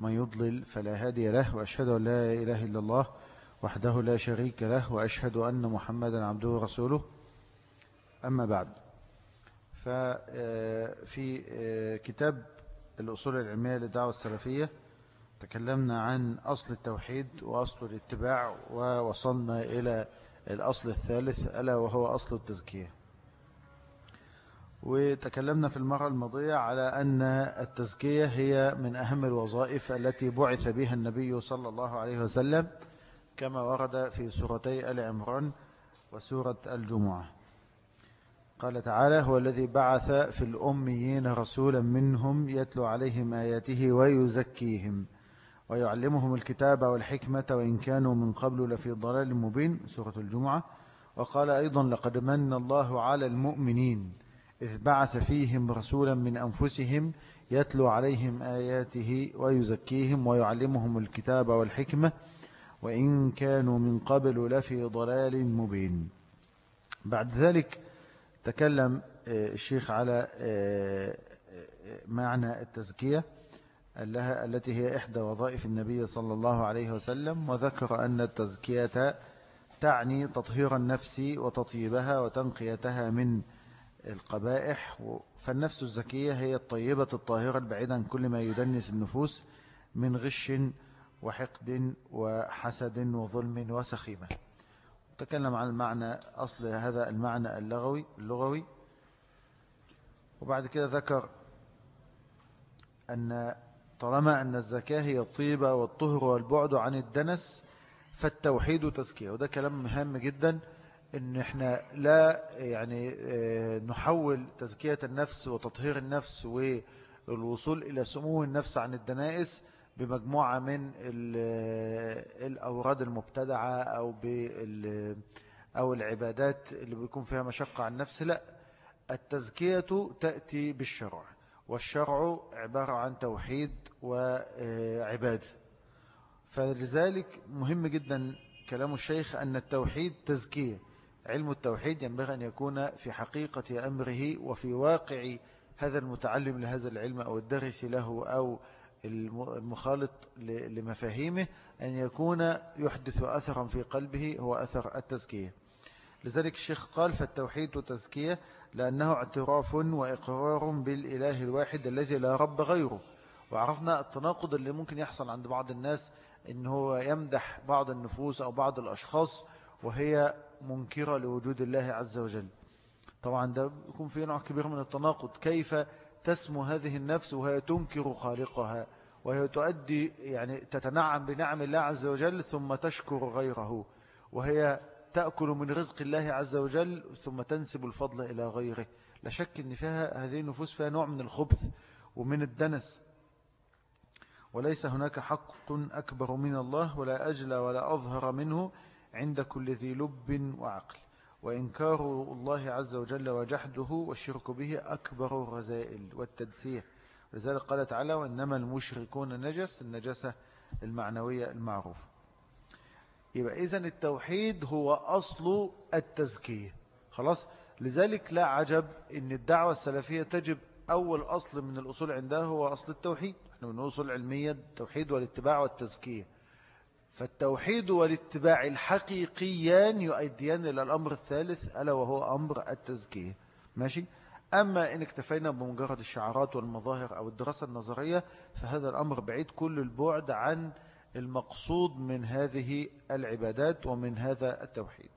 من يضلل فلا هادي له وأشهد أن لا إله إلا الله وحده لا شريك له وأشهد أن محمدا عبده ورسوله. أما بعد ففي كتاب الأصول العلمية للدعوة السلفية تكلمنا عن أصل التوحيد وأصل الاتباع ووصلنا إلى الأصل الثالث ألا وهو أصل التزكية. وتكلمنا في المرة الماضية على أن التزكية هي من أهم الوظائف التي بعث بها النبي صلى الله عليه وسلم كما ورد في سورتي آل عمران وسورة الجمعة. قال تعالى هو الذي بعث في الأميين رسولا منهم يتلو عليهم آياته ويزكيهم ويعلمهم الكتاب والحكمة وإن كانوا من قبل لفي ضلال مبين. سورة الجمعة. وقال أيضا لقد من الله على المؤمنين. إذ بعث فيهم رسولا من أنفسهم يتلو عليهم آياته ويزكيهم ويعلمهم الكتاب والحكمة وإن كانوا من قبل لفي ضلال مبين. بعد ذلك تكلم آه، الشيخ على آه، آه، معنى التزكية التي هي إحدى وظائف النبي صلى الله عليه وسلم وذكر أن التزكية تعني تطهير النفس وتطيبها وتنقيتها من القبائح فالنفس الزكية هي الطيبة الطاهرة البعيدة عن كل ما يدنس النفوس من غش وحقد وحسد وظلم وسخيمة. تكلم عن المعنى أصل هذا المعنى اللغوي اللغوي. وبعد كده ذكر أن طالما أن الزكاة هي الطيبة والطهر والبعد عن الدنس فالتوحيد تزكية. وده كلام مهم جدا. إن إحنا لا يعني آه، نحول تزكية النفس وتطهير النفس والوصول إلى سمو النفس عن الدنائس بمجموعة من الأوراد المبتدعة أو, أو العبادات اللي بيكون فيها مشقة عن النفس. لا التزكية تأتي بالشرع والشرع عبارة عن توحيد وعبادة فلذلك مهم جدا كلام الشيخ أن التوحيد تزكية. علم التوحيد ينبغي أن يكون في حقيقة أمره وفي واقع هذا المتعلم لهذا العلم أو الدرس له أو المخالط لمفاهيمه أن يكون يحدث أثرا في قلبه هو أثر التزكية. لذلك الشيخ قال فالتوحيد تزكية لأنه اعتراف وإقرار بالإله الواحد الذي لا رب غيره. وعرفنا التناقض اللي ممكن يحصل عند بعض الناس إن هو يمدح بعض النفوس أو بعض الأشخاص وهي منكرة لوجود الله عز وجل. طبعا ده يكون فيه نوع كبير من التناقض. كيف تسمو هذه النفس وهي تنكر خالقها وهي تؤدي يعني تتنعم بنعم الله عز وجل ثم تشكر غيره وهي تأكل من رزق الله عز وجل ثم تنسب الفضل إلى غيره. لا شك أن فيها هذه النفوس فيها نوع من الخبث ومن الدنس. وليس هناك حق أكبر من الله ولا أجل ولا أظهر منه عند كل ذي لب وعقل. وإنكار الله عز وجل وجحده والشرك به أكبر الرزائل والتدسيه لذلك قال تعالى وإنما المشركون نجس النجسة المعنوية المعروفة. يبقى إذن التوحيد هو أصل التزكية. خلاص؟ لذلك لا عجب أن الدعوة السلفية تجب أول أصل من الأصول عندها هو أصل التوحيد. إحنا من الأصول العلمية التوحيد والاتباع والتزكية. فالتوحيد والاتباع الحقيقيان يؤديان إلى الأمر الثالث ألا وهو أمر التزكية. ماشي؟ أما إن اكتفينا بمجرد الشعارات والمظاهر أو الدراسة النظرية فهذا الأمر بعيد كل البعد عن المقصود من هذه العبادات ومن هذا التوحيد.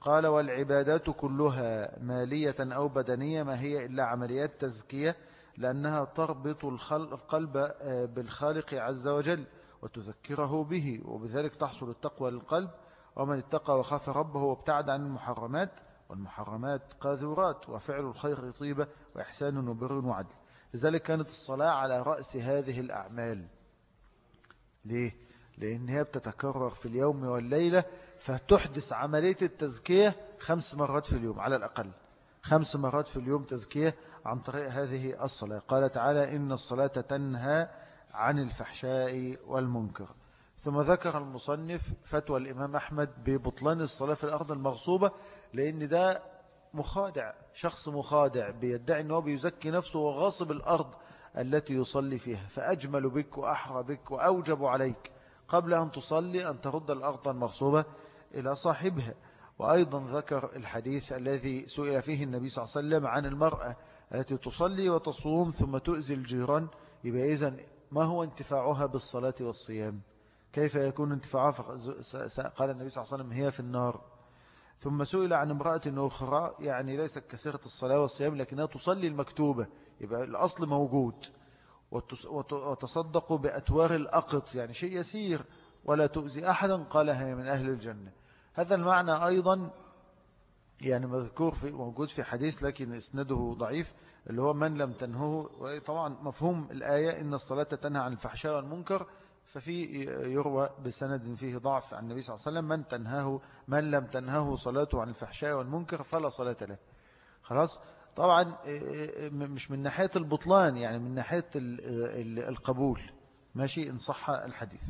قال والعبادات كلها مالية أو بدنية ما هي إلا عمليات تزكية لأنها تربط القلب آه، بالخالق عز وجل. وتذكره به وبذلك تحصل التقوى للقلب. ومن اتقى وخاف ربه وابتعد عن المحرمات والمحرمات قاذورات وفعل الخير طيبة وإحسان وبر وعدل. لذلك كانت الصلاة على رأس هذه الأعمال. ليه؟ لأن هي بتتكرر في اليوم والليلة فتحدث عملية التزكية خمس مرات في اليوم على الأقل. خمس مرات في اليوم تزكية عن طريق هذه الصلاة. قال تعالى إن الصلاة تنهى عن الفحشاء والمنكر. ثم ذكر المصنف فتوى الإمام أحمد ببطلان الصلاة في الأرض المغصوبة لأن ده مخادع شخص مخادع بيدعي أنه بيزكي نفسه وغاصب الأرض التي يصلي فيها. فأجمل بك وأحرى بك وأوجب عليك قبل أن تصلي أن ترد الأرض المغصوبة إلى صاحبها. وأيضا ذكر الحديث الذي سئل فيه النبي صلى الله عليه وسلم عن المرأة التي تصلي وتصوم ثم تؤذي الجيران يبقى إذن ما هو انتفاعها بالصلاة والصيام؟ كيف يكون انتفاعها؟ قال النبي صلى الله عليه وسلم هي في النار. ثم سئل عن امرأة أخرى يعني ليست كثيرة الصلاة والصيام لكنها تصلي المكتوبة يبقى الأصل موجود. وتصدقوا بأتوار الأقط يعني شيء يسير ولا تؤذي أحدا قالها من أهل الجنة. هذا المعنى أيضا يعني مذكور في موجود في حديث لكن اسنده ضعيف اللي هو من لم تنهه. طبعا مفهوم الآية إن الصلاة تنهى عن الفحشاء والمنكر ففي يروى بسند فيه ضعف عن النبي صلى الله عليه وسلم. من تنهاه من لم تنهه صلاته عن الفحشاء والمنكر فلا صلاة له. خلاص؟ طبعا مش من ناحية البطلان يعني من ناحية القبول. ماشي؟ إن صح الحديث.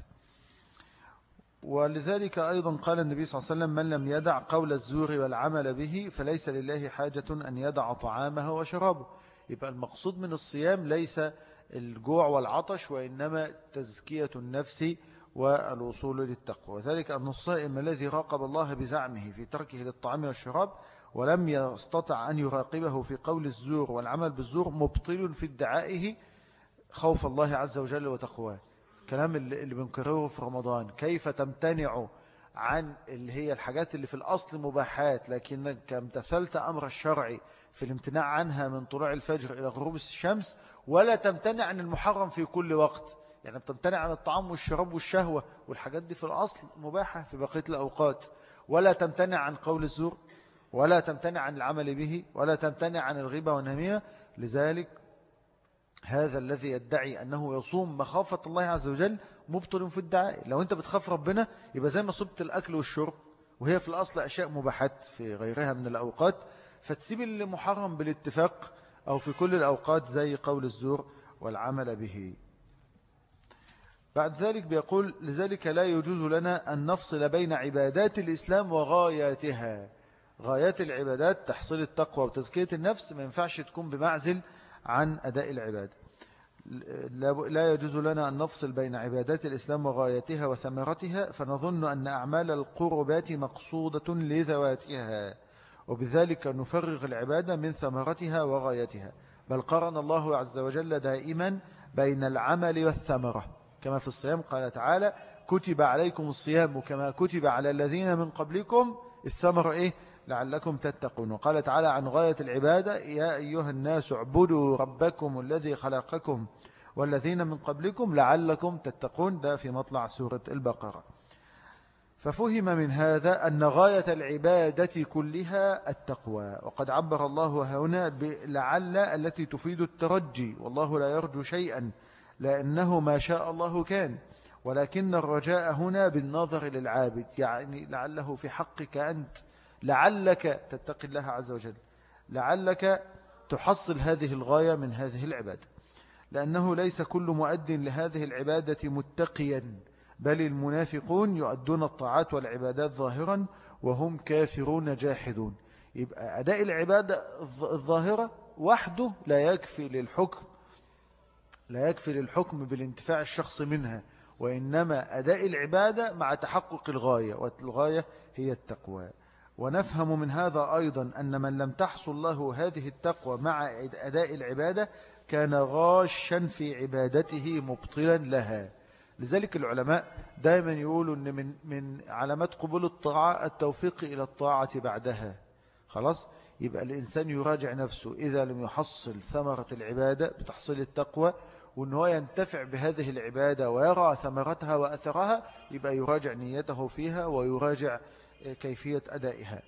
ولذلك أيضا قال النبي صلى الله عليه وسلم من لم يدع قول الزور والعمل به فليس لله حاجة أن يدع طعامه وشرابه. يبقى المقصود من الصيام ليس الجوع والعطش وإنما تزكية النفس والوصول للتقوى. وذلك أن الصائم الذي راقب الله بزعمه في تركه للطعام والشراب ولم يستطع أن يراقبه في قول الزور والعمل بالزور مبطل في ادعائه خوف الله عز وجل وتقواه. كلام اللي بنكرره في رمضان كيف تمتنع عن اللي هي الحاجات اللي في الأصل مباحات لكنك امتثلت أمر الشرع في الامتناع عنها من طلوع الفجر إلى غروب الشمس ولا تمتنع عن المحرم في كل وقت. يعني بتمتنع عن الطعام والشراب والشهوة والحاجات دي في الأصل مباحة في بقية الأوقات. ولا تمتنع عن قول الزور ولا تمتنع عن العمل به ولا تمتنع عن الغيبة والنمية لذلك هذا الذي يدعي أنه يصوم مخافة الله عز وجل مبطل في الدعاء. لو أنت بتخاف ربنا يبقى زي ما صبت الأكل والشرب وهي في الأصل أشياء مباحات في غيرها من الأوقات فتسيب اللي محرم بالاتفاق أو في كل الأوقات زي قول الزور والعمل به. بعد ذلك بيقول لذلك لا يجوز لنا أن نفصل بين عبادات الإسلام وغاياتها. غايات العبادات تحصيل التقوى وتزكية النفس ما ينفعش تكون بمعزل عن أداء العبادة. لا يجوز لنا أن نفصل بين عبادات الإسلام وغايتها وثمرتها فنظن أن أعمال القربات مقصودة لذواتها وبذلك نفرغ العبادة من ثمرتها وغايتها. بل قرن الله عز وجل دائما بين العمل والثمرة. كما في الصيام قال تعالى كتب عليكم الصيام كما كتب على الذين من قبلكم. الثمر إيه؟ لعلكم تتقون. وقال تعالى عن غاية العبادة يا أيها الناس اعبدوا ربكم الذي خلقكم والذين من قبلكم لعلكم تتقون. ده في مطلع سورة البقرة. ففهم من هذا أن غاية العبادة كلها التقوى. وقد عبر الله هنا بلعل التي تفيد الترجي. والله لا يرجو شيئا لأنه ما شاء الله كان. ولكن الرجاء هنا بالنظر للعابد. يعني لعله في حقك أنت لعلك تتقي الله عز وجل. لعلك تحصل هذه الغاية من هذه العبادة. لأنه ليس كل مؤد لهذه العبادة متقيا بل المنافقون يؤدون الطاعات والعبادات ظاهرا وهم كافرون جاحدون. يبقى أداء العبادة الظاهرة وحده لا يكفي للحكم لا يكفي للحكم بالانتفاع الشخص منها وإنما أداء العبادة مع تحقق الغاية والغاية هي التقوى. ونفهم من هذا أيضا أن من لم تحصل له هذه التقوى مع أداء العبادة كان غاشا في عبادته مبطلا لها. لذلك العلماء دائما يقولوا أن من, من علامات قبول الطاعة التوفيق إلى الطاعة بعدها. خلاص؟ يبقى الإنسان يراجع نفسه. إذا لم يحصل ثمرة العبادة بتحصيل التقوى وأن هو ينتفع بهذه العبادة ويرى ثمرتها وأثرها يبقى يراجع نيته فيها ويراجع كيفية أدائها.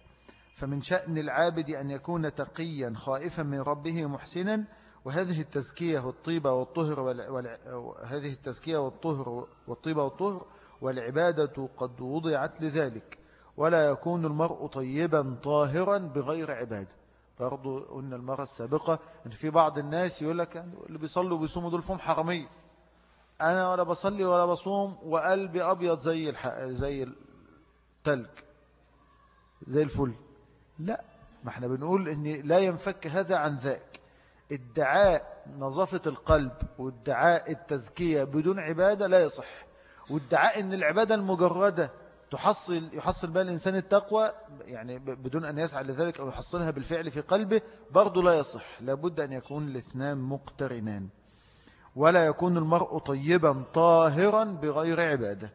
فمن شأن العابد أن يكون تقيا خائفا من ربه محسنا وهذه التزكية والطيبة والطهر وهذه التزكية والطهر والطيبة والطهر والعبادة قد وضعت لذلك. ولا يكون المرء طيبا طاهرا بغير عبادة برضو قلنا المرة السابقة أن في بعض الناس يقول لك اللي بيصلوا وبيصوموا دول فهم حرامية. أنا ولا بصلي ولا بصوم وقلبي أبيض زي زي التلج. زي الفل. لا ما إحنا بنقول إن لا ينفك هذا عن ذاك. ادعاء نظافة القلب وادعاء التزكية بدون عبادة لا يصح. وادعاء إن العبادة المجردة تحصل يحصل بها الإنسان التقوى يعني بدون أن يسعى لذلك أو يحصلها بالفعل في قلبه برضو لا يصح. لابد أن يكون الاثنان مقترنان. ولا يكون المرء طيبا طاهرا بغير عبادة.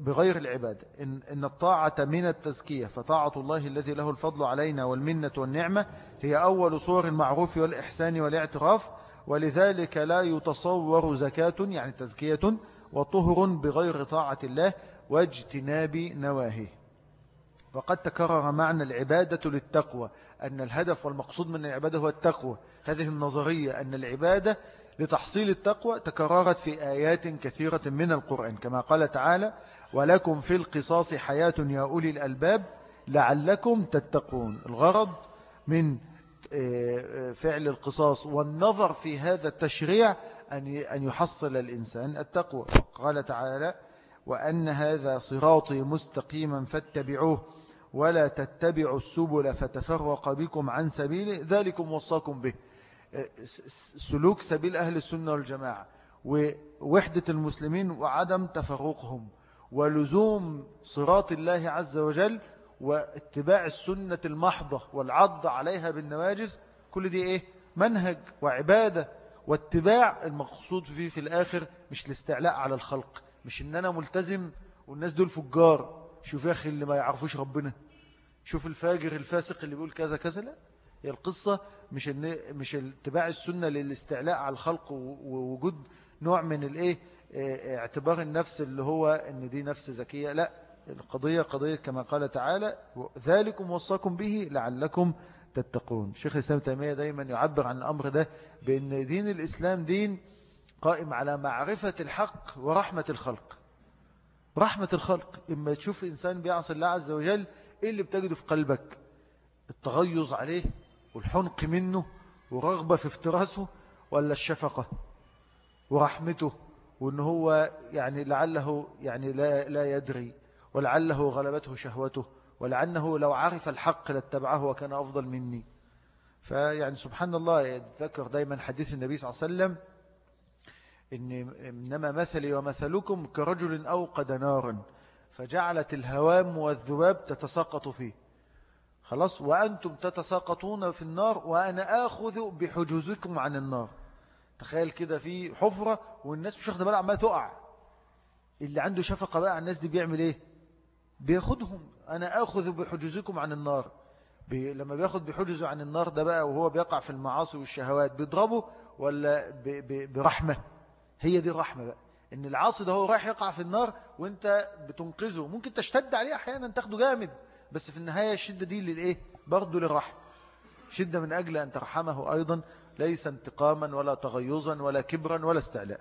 بغير العبادة. إن, إن الطاعة من التزكية فطاعة الله الذي له الفضل علينا والمنة والنعمة هي أول صور المعروف والإحسان والاعتراف ولذلك لا يتصور زكاة يعني تزكية وطهر بغير طاعة الله واجتناب نواهيه. وقد تكرر معنى العبادة للتقوى أن الهدف والمقصود من العبادة هو التقوى. هذه النظرية أن العبادة لتحصيل التقوى تكررت في آيات كثيرة من القرآن كما قال تعالى ولكم في القصاص حياة يا أولي الألباب لعلكم تتقون. الغرض من آه، فعل القصاص والنظر في هذا التشريع أن يحصل الإنسان التقوى. قال تعالى وأن هذا صراطي مستقيما فاتبعوه ولا تتبعوا السبل فتفرق بكم عن سبيله ذلكم وصاكم به. سلوك سبيل أهل السنة والجماعة ووحدة المسلمين وعدم تفرقهم ولزوم صراط الله عز وجل واتباع السنة المحضة والعض عليها بالنواجز كل دي إيه؟ منهج وعبادة واتباع المقصود فيه في الآخر مش الاستعلاء على الخلق مش إن أنا ملتزم والناس دول فجار. شوف يا أخي اللي ما يعرفوش ربنا. شوف الفاجر الفاسق اللي بيقول كذا كذا. لا. هي القصة مش إن مش اتباع السنة للاستعلاء على الخلق ووجود نوع من الإيه اعتبار النفس اللي هو إن دي نفس ذكية. لا القضية قضية كما قال تعالى ذلكم وصاكم به لعلكم تتقون. شيخ الإسلام تيمية دايما يعبر عن الأمر ده بأن دين الإسلام دين قائم على معرفة الحق ورحمة الخلق. رحمة الخلق. إما تشوف إنسان بيعصي الله عز وجل إيه اللي بتجده في قلبك؟ التغيظ عليه. والحنق منه ورغبة في افتراسه ولا الشفقة ورحمته وأنه هو يعني لعله يعني لا, لا يدري ولعله غلبته شهوته ولعنه لو عرف الحق لاتبعه وكان أفضل مني. فيعني سبحان الله يتذكر دايما حديث النبي صلى الله عليه وسلم إن إنما مثلي ومثلكم كرجل أوقد نارا فجعلت الهوام والذباب تتساقط فيه. خلاص؟ وأنتم تتساقطون في النار وأنا آخذ بحجوزكم عن النار. تخيل كده في حفرة والناس مش واخدة بالها عمالة تقع. اللي عنده شفقة بقى على الناس دي بيعمل إيه؟ بياخدهم. أنا آخذ بحجوزكم عن النار. بي لما بياخد بحجزه عن النار ده بقى وهو بيقع في المعاصي والشهوات بيضربه ولا برحمة؟ هي دي الرحمة بقى. إن العاصي ده هو رايح يقع في النار وأنت بتنقذه. ممكن تشتد عليه أحيانا تاخده جامد. بس في النهاية الشدة دي للإيه؟ برضه للرحمة شدة من أجل أن ترحمه أيضا ليس انتقاما ولا تغيظا ولا كبرا ولا استعلاء.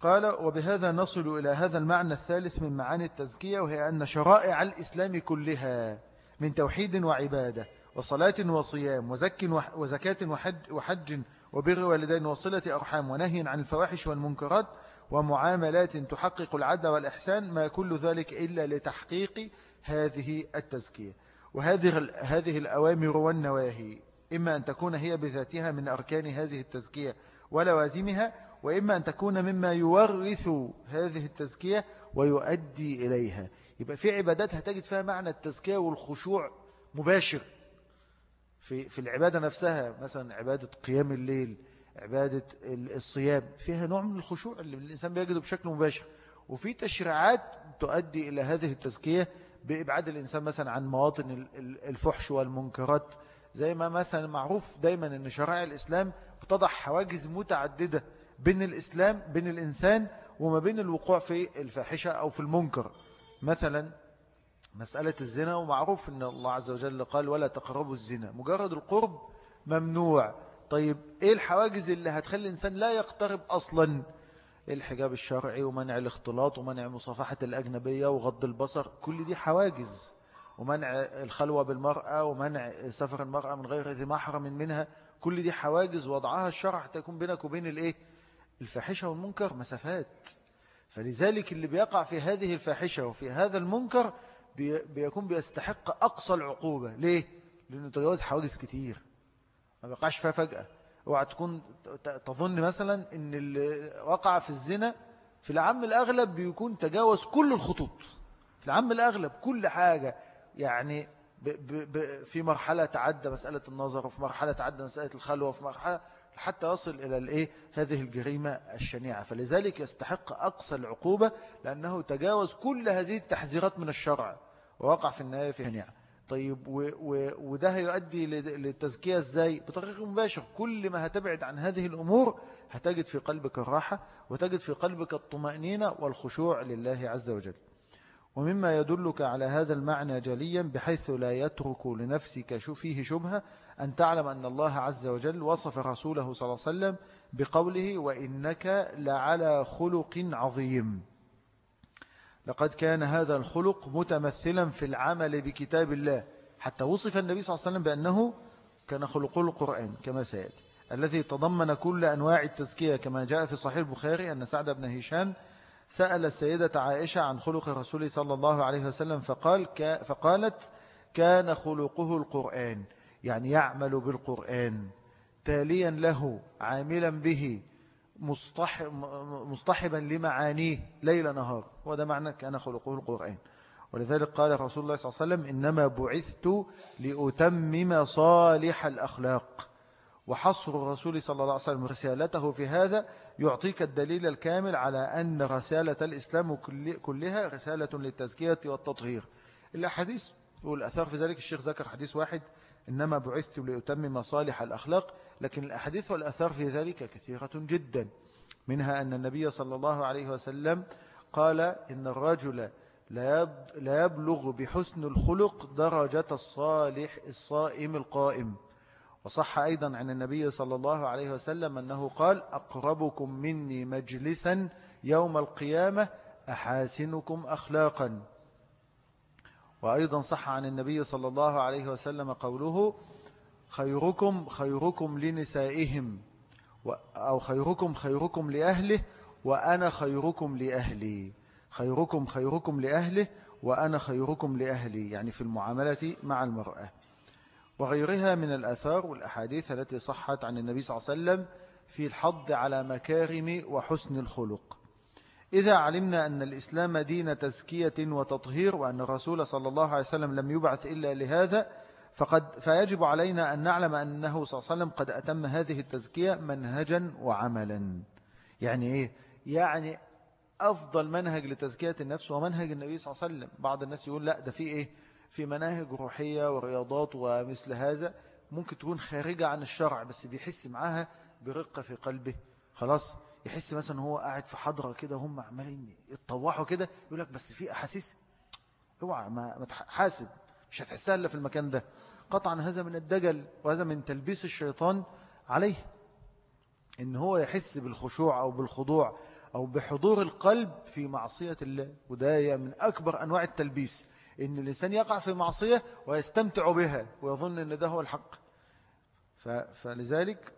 قال وبهذا نصل إلى هذا المعنى الثالث من معاني التزكية وهي أن شرائع الإسلام كلها من توحيد وعبادة وصلاة وصيام وزك وزكاة وحج, وحج وبر والدين وصلة أرحام ونهي عن الفواحش والمنكرات ومعاملات تحقق العدل والإحسان ما كل ذلك إلا لتحقيق هذه التزكية. وهذه هذه الأوامر والنواهي إما أن تكون هي بذاتها من أركان هذه التزكية ولوازمها وإما أن تكون مما يورث هذه التزكية ويؤدي إليها. يبقى في عبادات هتجد فيها معنى التزكية والخشوع مباشر. في في العبادة نفسها مثلا عبادة قيام الليل عبادة الصيام فيها نوع من الخشوع اللي الإنسان بيجده بشكل مباشر. وفي تشريعات تؤدي إلى هذه التزكية بإبعاد الإنسان مثلا عن مواطن الفحش والمنكرات زي ما مثلا معروف دايما أن شرائع الإسلام بتضع حواجز متعددة بين الإسلام بين الإنسان وما بين الوقوع في الفاحشة أو في المنكر. مثلا مسألة الزنا ومعروف أن الله عز وجل قال ولا تقربوا الزنا. مجرد القرب ممنوع. طيب إيه الحواجز اللي هتخلي الإنسان لا يقترب أصلا؟ الحجاب الشرعي ومنع الاختلاط ومنع مصافحة الأجنبية وغض البصر كل دي حواجز. ومنع الخلوة بالمرأة ومنع سفر المرأة من غير ذي محرم منها كل دي حواجز. وضعها الشرع حتى يكون بينك وبين الإيه؟ الفاحشة والمنكر مسافات. فلذلك اللي بيقع في هذه الفاحشة وفي هذا المنكر بيكون بيستحق أقصى العقوبة. ليه؟ لأنه تجاوز حواجز كتير. ما بيقعش فيها فجأة. اوعى تكون تظن مثلا ان اللي وقع في الزنا في العام الأغلب بيكون تجاوز كل الخطوط. في العام الأغلب كل حاجة يعني ب ب في مرحلة تعدى مسألة النظر وفي مرحلة تعدى مسألة الخلوة وفي مرحلة حتى يصل إلى الإيه؟ هذه الجريمة الشنيعة. فلذلك يستحق أقصى العقوبة لأنه تجاوز كل هذه التحذيرات من الشرع ووقع في النهاية في هنيعة طيب و و وده هيؤدي للتزكية إزاي؟ بطريقة مباشر كل ما هتبعد عن هذه الأمور هتجد في قلبك الراحة وتجد في قلبك الطمأنينة والخشوع لله عز وجل. ومما يدلك على هذا المعنى جليا بحيث لا يترك لنفسك فيه شبهة أن تعلم أن الله عز وجل وصف رسوله صلى الله عليه وسلم بقوله وإنك لعلى خلق عظيم. لقد كان هذا الخلق متمثلا في العمل بكتاب الله. حتى وصف النبي صلى الله عليه وسلم بأنه كان خلق القرآن كما سيأتي. الذي تضمن كل أنواع التزكية كما جاء في صحيح البخاري أن سعد بن هشام سأل السيدة عائشة عن خلق الرسول صلى الله عليه وسلم فقال فقالت كان خلقه القرآن. يعني يعمل بالقرآن. تاليا له عاملا به. مصطحبا لمعانيه ليل نهار. وده معنى كأن خلقه القرآن. ولذلك قال رسول الله صلى الله عليه وسلم إنما بعثت لأتمم صالح الأخلاق. وحصر الرسول صلى الله عليه وسلم رسالته في هذا يعطيك الدليل الكامل على أن رسالة الإسلام كلها رسالة للتزكية والتطهير. الأحاديث والأثار في ذلك الشيخ ذكر حديث واحد إنما بعثت لأتمم صالح الأخلاق لكن الأحاديث والأثار في ذلك كثيرة جدا منها أن النبي صلى الله عليه وسلم قال إن الرجل لا يبلغ بحسن الخلق درجة الصالح الصائم القائم. وصح أيضا عن النبي صلى الله عليه وسلم أنه قال أقربكم مني مجلسا يوم القيامة أحاسنكم أخلاقا. وأيضا صح عن النبي صلى الله عليه وسلم قوله خيركم خيركم لنسائهم أو خيركم خيركم لأهله وأنا خيركم لأهلي. خيركم خيركم لأهله وأنا خيركم لأهلي. يعني في المعاملة مع المرأة. وغيرها من الأثار والأحاديث التي صحت عن النبي صلى الله عليه وسلم في الحض على مكارم وحسن الخلق. إذا علمنا أن الإسلام دين تزكية وتطهير وأن الرسول صلى الله عليه وسلم لم يبعث إلا لهذا فقد فيجب علينا أن نعلم أنه صلى الله عليه وسلم قد أتم هذه التزكية منهجا وعملا. يعني إيه؟ يعني أفضل منهج لتزكية النفس ومنهج النبي صلى الله عليه وسلم. بعض الناس يقول لا ده في إيه؟ في مناهج روحية ورياضات ومثل هذا ممكن تكون خارجة عن الشرع بس بيحس معاها برقة في قلبه. خلاص؟ يحس مثلا هو قاعد في حضرة كده هم عمالين يتطوحوا كده يقول لك بس في أحاسيس. اوعى ما حاسب مش هتحسها إلا في المكان ده. قطعا هذا من الدجل وهذا من تلبيس الشيطان عليه. إن هو يحس بالخشوع أو بالخضوع أو بحضور القلب في معصية الله. وده من أكبر أنواع التلبيس. إن الإنسان يقع في معصية ويستمتع بها ويظن أن ده هو الحق. فلذلك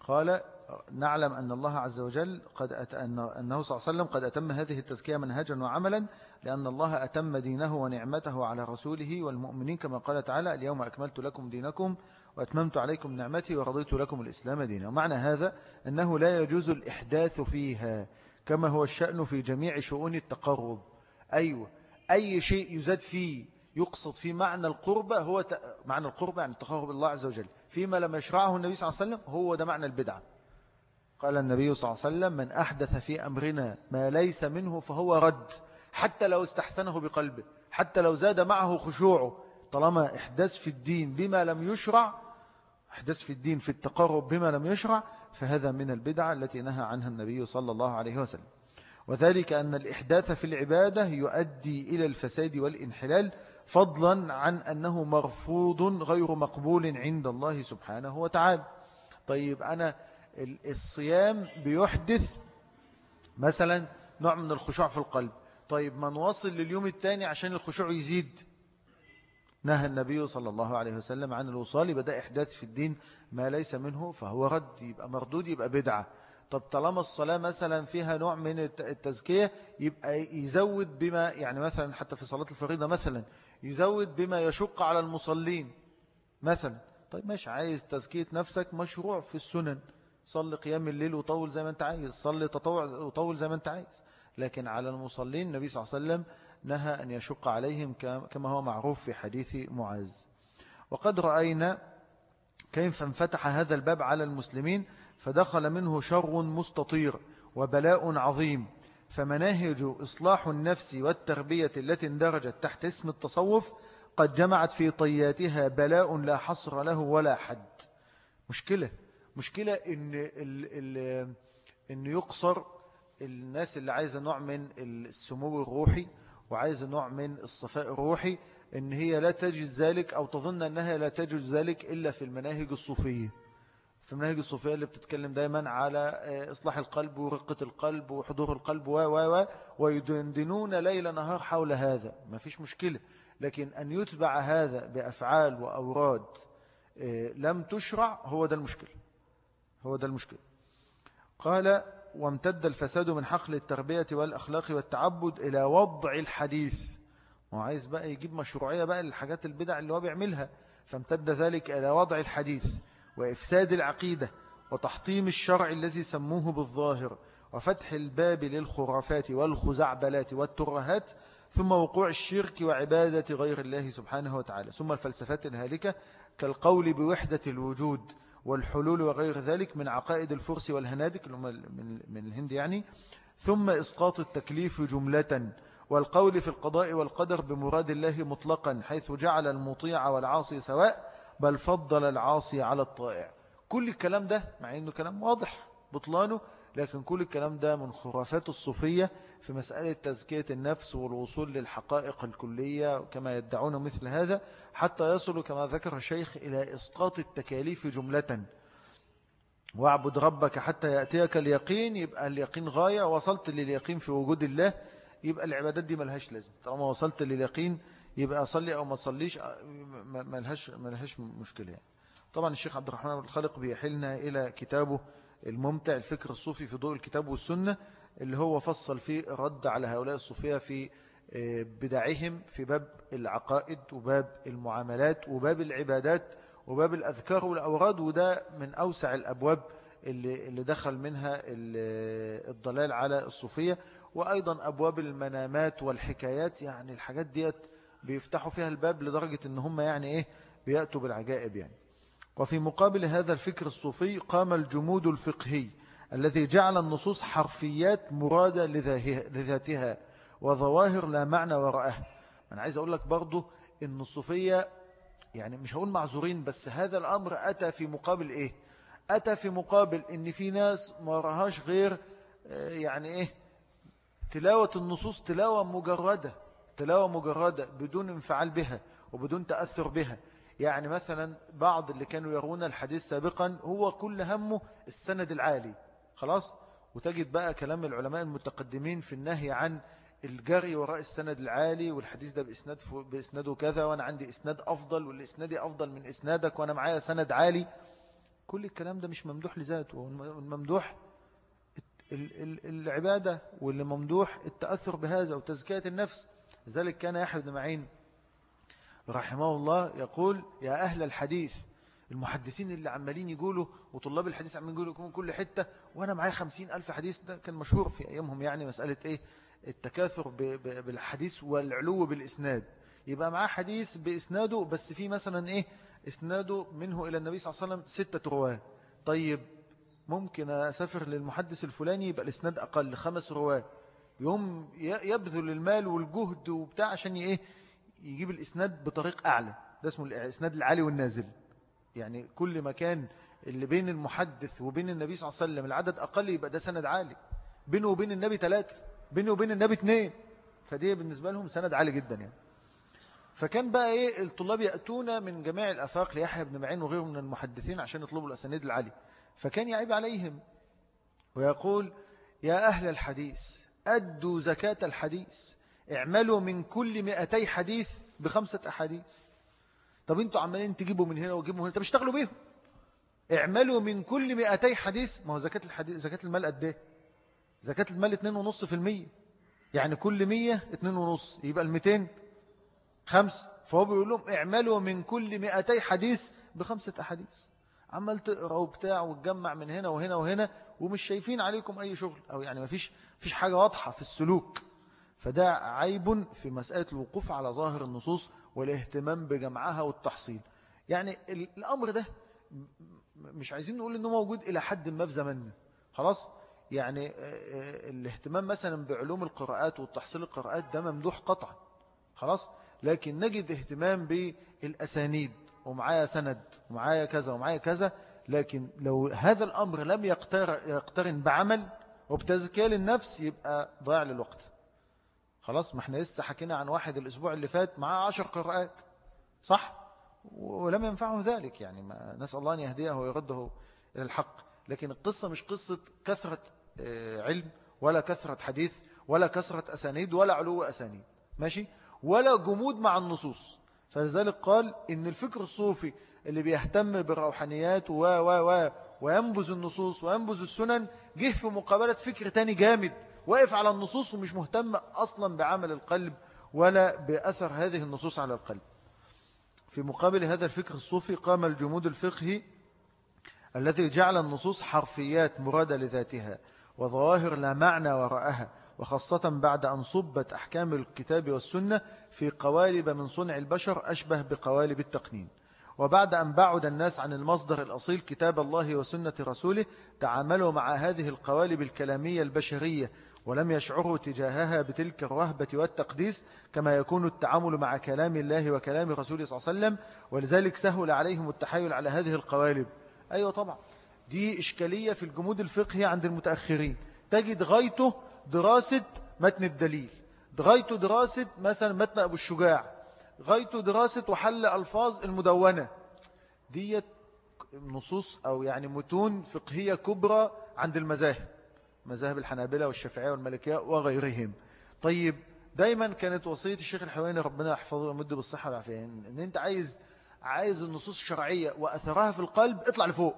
قال نعلم أن الله عز وجل قد أت... أنه صلى الله عليه وسلم قد أتم هذه التزكية منهجا وعملا لأن الله أتم دينه ونعمته على رسوله والمؤمنين كما قال تعالى اليوم أكملت لكم دينكم وأتممت عليكم نعمتي ورضيت لكم الإسلام دينا. ومعنى هذا أنه لا يجوز الإحداث فيها كما هو الشأن في جميع شؤون التقرب. أيوة أي شيء يزاد فيه يقصد في معنى القربة هو ت... معنى القربة يعني التقرب الله عز وجل. فيما لم يشرعه النبي صلى الله عليه وسلم هو ده معنى البدعة. قال النبي صلى الله عليه وسلم من أحدث في أمرنا ما ليس منه فهو رد حتى لو استحسنه بقلبه حتى لو زاد معه خشوعه. طالما إحداث في الدين بما لم يشرع إحداث في الدين في التقرب بما لم يشرع فهذا من البدعة التي نهى عنها النبي صلى الله عليه وسلم. وذلك أن الإحداث في العبادة يؤدي إلى الفساد والإنحلال فضلا عن أنه مرفوض غير مقبول عند الله سبحانه وتعالى. طيب أنا الصيام بيحدث مثلا نوع من الخشوع في القلب. طيب ما نواصل لليوم الثاني عشان الخشوع يزيد. نهى النبي صلى الله عليه وسلم عن الوصال بدأ إحداث في الدين ما ليس منه فهو رد يبقى مردود يبقى بدعة. طب طالما الصلاة مثلا فيها نوع من التزكية يبقى يزود بما يعني مثلا حتى في صلاة الفريضة مثلا يزود بما يشق على المصلين مثلا. طيب ماشي عايز تزكية نفسك مشروع في السنن. صلي قيام الليل وطول زي ما انت عايز صلي تطوع وطول زي ما انت عايز. لكن على المصلين النبي صلى الله عليه وسلم نهى أن يشق عليهم كما هو معروف في حديث معاذ. وقد رأينا كيف انفتح هذا الباب على المسلمين فدخل منه شر مستطير وبلاء عظيم. فمناهج إصلاح النفس والتربية التي اندرجت تحت اسم التصوف قد جمعت في طياتها بلاء لا حصر له ولا حد. مشكلة. مشكلة إن, ال ال إن يقصر الناس اللي عايزة نوع من السمو الروحي وعايزة نوع من الصفاء الروحي إن هي لا تجد ذلك أو تظن أنها لا تجد ذلك إلا في المناهج الصوفية. في المناهج الصوفية اللي بتتكلم دايما على آه، إصلاح القلب ورقة القلب وحضور القلب و و و ويدندنون ليل نهار حول هذا. ما فيش مشكلة. لكن أن يتبع هذا بأفعال وأوراد آه، لم تشرع هو ده المشكلة. هو ده المشكلة. قال وامتد الفساد من حقل التربية والأخلاق والتعبد إلى وضع الحديث. وعايز بقى يجيب مشروعية بقى للحاجات البدع اللي هو بيعملها. فامتد ذلك إلى وضع الحديث وإفساد العقيدة وتحطيم الشرع الذي سموه بالظاهر وفتح الباب للخرافات والخزعبلات والترهات ثم وقوع الشرك وعبادة غير الله سبحانه وتعالى. ثم الفلسفات الهالكة كالقول بوحدة الوجود. والحلول وغير ذلك من عقائد الفرس والهنادك من الهند يعني. ثم إسقاط التكليف جملة والقول في القضاء والقدر بمراد الله مطلقا حيث جعل المطيع والعاصي سواء بل فضل العاصي على الطائع. كل الكلام ده مع أنه كلام واضح بطلانه لكن كل الكلام ده من خرافات الصوفية في مسألة تزكية النفس والوصول للحقائق الكلية كما يدعون مثل هذا حتى يصلوا كما ذكر الشيخ إلى إسقاط التكاليف جملة. واعبد ربك حتى يأتيك اليقين يبقى اليقين غاية. وصلت لليقين في وجود الله يبقى العبادات دي ملهاش لازم طالما وصلت لليقين يبقى أصلي أو ما تصليش ملهاش, ملهاش مشكلة. يعني. طبعا الشيخ عبد الرحمن الخالق بيحلنا إلى كتابه الممتع الفكر الصوفي في ضوء الكتاب والسنة اللي هو فصل فيه رد على هؤلاء الصوفية في آه، بدعهم في باب العقائد وباب المعاملات وباب العبادات وباب الأذكار والأوراد وده من أوسع الأبواب اللي, اللي دخل منها الضلال على الصوفية. وأيضا أبواب المنامات والحكايات يعني الحاجات ديت بيفتحوا فيها الباب لدرجة إن هم يعني إيه بيأتوا بالعجائب يعني. وفي مقابل هذا الفكر الصوفي قام الجمود الفقهي الذي جعل النصوص حرفيات مرادة لذاتها وظواهر لا معنى وراءها أنا عايز أقول لك برضو إن الصوفية يعني مش هقول معذورين بس هذا الأمر أتى في مقابل إيه؟ أتى في مقابل إن في ناس ما رهاش غير آه، يعني إيه؟ تلاوة النصوص تلاوة مجردة تلاوة مجردة بدون انفعال بها وبدون تأثر بها. يعني مثلا بعض اللي كانوا يرون الحديث سابقا هو كل همه السند العالي. خلاص؟ وتجد بقى كلام العلماء المتقدمين في النهي عن الجري وراء السند العالي والحديث ده بإسناد بإسناده كذا وأنا عندي إسناد أفضل والإسنادي أفضل من إسنادك وأنا معايا سند عالي. كل الكلام ده مش ممدوح لذاته. الممدوح العبادة واللي ممدوح التأثر بهذا وتزكية النفس. لذلك كان يحيى بن معين رحمه الله يقول يا أهل الحديث المحدثين اللي عمالين يقولوا وطلاب الحديث عمالين يقولوا من كل حتة وأنا معايا خمسين ألف حديث ده كان مشهور في أيامهم يعني مسألة إيه؟ التكاثر بالحديث والعلو بالإسناد. يبقى معاه حديث بإسناده بس في مثلا إيه؟ إسناده منه إلى النبي صلى الله عليه وسلم ستة رواة. طيب ممكن أسافر للمحدث الفلاني يبقى الإسناد أقل خمس رواة. يوم يبذل المال والجهد وبتاع عشان إيه؟ يجيب الإسناد بطريق أعلى. ده اسمه الإسناد العالي والنازل. يعني كل ما كان اللي بين المحدث وبين النبي صلى الله عليه وسلم العدد أقل يبقى ده سند عالي. بينه وبين النبي ثلاثة بينه وبين النبي اثنين فدي بالنسبة لهم سند عالي جدا يعني. فكان بقى إيه الطلاب يأتون من جميع الأفاق ليحيى بن معين وغيره من المحدثين عشان يطلبوا الأسانيد العالي فكان يعيب عليهم ويقول يا أهل الحديث أدوا زكاة الحديث. اعملوا من كل مئتي حديث بخمسة أحاديث. طب أنتوا عمالين تجيبوا من هنا وتجيبوا من هنا. طب اشتغلوا بيهم. اعملوا من كل مئتي حديث. ما هو زكاة الحديث زكاة المال قد إيه؟ زكاة المال 2.5% يعني كل 100 2.5 يبقى ال 200 خمس. فهو بيقول لهم اعملوا من كل 200 حديث بخمسة أحاديث. عمال تقرأ وبتاع وتجمع من هنا وهنا وهنا ومش شايفين عليكم أي شغل. أو يعني ما فيش حاجة واضحة في السلوك. فده عيب في مسألة الوقوف على ظاهر النصوص والاهتمام بجمعها والتحصيل. يعني الأمر ده مش عايزين نقول أنه موجود إلى حد ما في زماننا خلاص؟ يعني الاهتمام مثلا بعلوم القراءات والتحصيل القراءات ده ممدوح قطعا. خلاص؟ لكن نجد اهتمام بالأسانيد ومعايا سند ومعايا كذا ومعايا كذا لكن لو هذا الأمر لم يقترن بعمل وبتزكية للنفس يبقى ضاع للوقت. خلاص ما إحنا لسه حكينا عن واحد الأسبوع اللي فات معاه عشر قراءات صح؟ ولم ينفعه ذلك يعني ما نسأل الله أن يهديه ويرده إلى الحق. لكن القصة مش قصة كثرة آه، علم ولا كثرة حديث ولا كثرة أسانيد ولا علو أسانيد ماشي؟ ولا جمود مع النصوص. فلذلك قال إن الفكر الصوفي اللي بيهتم بالروحانيات و و و وينبذ النصوص وينبذ السنن جه في مقابلة فكر تاني جامد. واقف على النصوص ومش مهتم أصلا بعمل القلب ولا بأثر هذه النصوص على القلب. في مقابل هذا الفكر الصوفي قام الجمود الفقهي الذي جعل النصوص حرفيات مرادة لذاتها وظواهر لا معنى وراءها وخاصة بعد أن صبت أحكام الكتاب والسنة في قوالب من صنع البشر أشبه بقوالب التقنين. وبعد أن بعد الناس عن المصدر الأصيل كتاب الله وسنة رسوله تعاملوا مع هذه القوالب الكلامية البشرية ولم يشعروا تجاهها بتلك الرهبة والتقديس كما يكون التعامل مع كلام الله وكلام رسوله صلى الله عليه وسلم ولذلك سهل عليهم التحايل على هذه القوالب. أيوة طبعا. دي إشكالية في الجمود الفقهي عند المتأخرين. تجد غايته دراسة متن الدليل. غايته دراسة مثلا متن أبو الشجاع. غايته دراسة وحل ألفاظ المدونة. ديت نصوص أو يعني متون فقهية كبرى عند المذاهب. مذاهب الحنابلة والشافعية والمالكية وغيرهم. طيب دايما كانت وصية الشيخ الحويني ربنا يحفظه ويمده بالصحة والعافية ان أنت عايز عايز النصوص الشرعية وأثرها في القلب اطلع لفوق.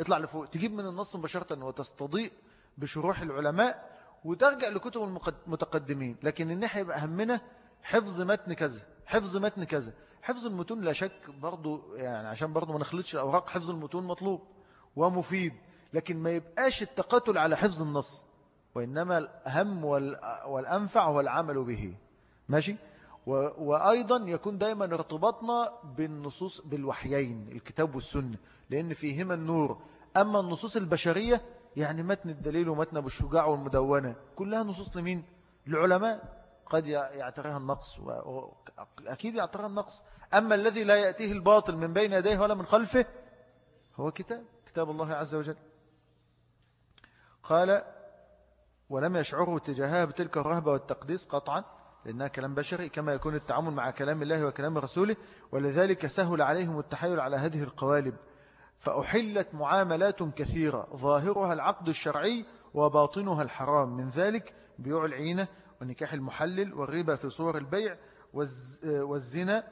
اطلع لفوق. تجيب من النص مباشرة وتستضيء بشروح العلماء وترجع لكتب المتقدمين. لكن الناحية يبقى أهمنا حفظ متن كذا حفظ متن كذا. حفظ المتون لا شك برضو يعني عشان برضو ما نخلطش الأوراق حفظ المتون مطلوب ومفيد. لكن ما يبقاش التقاتل على حفظ النص وإنما الأهم والأنفع هو العمل به. ماشي؟ وأيضا يكون دائما ارتباطنا بالنصوص بالوحيين الكتاب والسنة لأن فيهما النور. أما النصوص البشرية يعني متن الدليل ومتن أبو الشجاع والمدونة كلها نصوص لمين؟ لعلماء. قد يعتريها النقص أكيد يعتريها النقص. أما الذي لا يأتيه الباطل من بين يديه ولا من خلفه هو كتاب كتاب الله عز وجل. قال ولم يشعروا تجاهها بتلك الرهبة والتقديس قطعا لأنها كلام بشري كما يكون التعامل مع كلام الله وكلام رسوله ولذلك سهل عليهم التحايل على هذه القوالب. فأحلت معاملات كثيرة ظاهرها العقد الشرعي وباطنها الحرام. من ذلك بيوع العينة ونكاح المحلل والربا في صور البيع والزنا